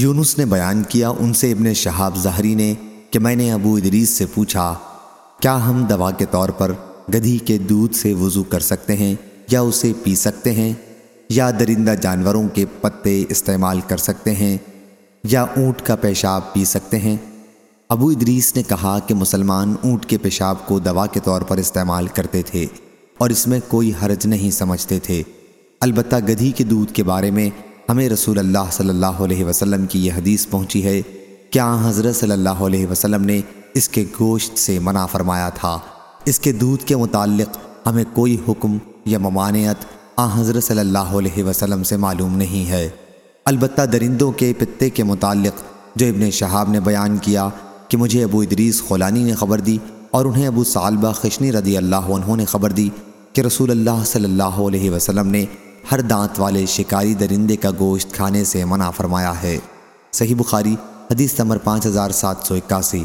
یونس نے بیان کیا ان سے ابن شہاب ظہری نے کہ میں نے ابو ادریس سے پوچھا، کیا ہم دوا کے طور پر گدھی کے دودھ سے وضو کر سکتے ہیں یا اسے پی سکتے ہیں؟ یا درندہ جانوروں کے پتے استعمال کر سکتے ہیں یا اونٹ کا پیشاب پی سکتے ہیں؟ ابو ادریس نے کہا کہ مسلمان اونٹ کے پیشاب کو دوا کے طور پر استعمال کرتے تھے اور اس میں کوئی حرج نہیں سمجھتے تھے۔ البتہ گدھی کے دودھ کے بارے میں ہمیں رسول اللہ صلی اللہ علیہ وسلم کی یہ حدیث پہنچی ہے، کیا حضرت صلی اللہ علیہ وسلم نے اس کے گوشت سے منع فرمایا تھا؟ اس کے دودھ کے متعلق ہمیں کوئی حکم یا ممانعت آ حضرت صلی اللہ علیہ وسلم سے معلوم نہیں ہے۔ البتہ درندوں کے پتے کے متعلق جو ابن شہاب نے بیان کیا کہ مجھے ابو ادریس خولانی نے خبر دی اور انہیں ابو صالبہ خشنی رضی اللہ عنہ نے خبر دی کہ رسول اللہ صلی اللہ علیہ وسلم نے ہر دانت والے شکاری درندے کا گوشت کھانے سے منع فرمایا ہے۔ صحیح بخاری، حدیث نمبر پانچ ہزار سات سو اکاسی۔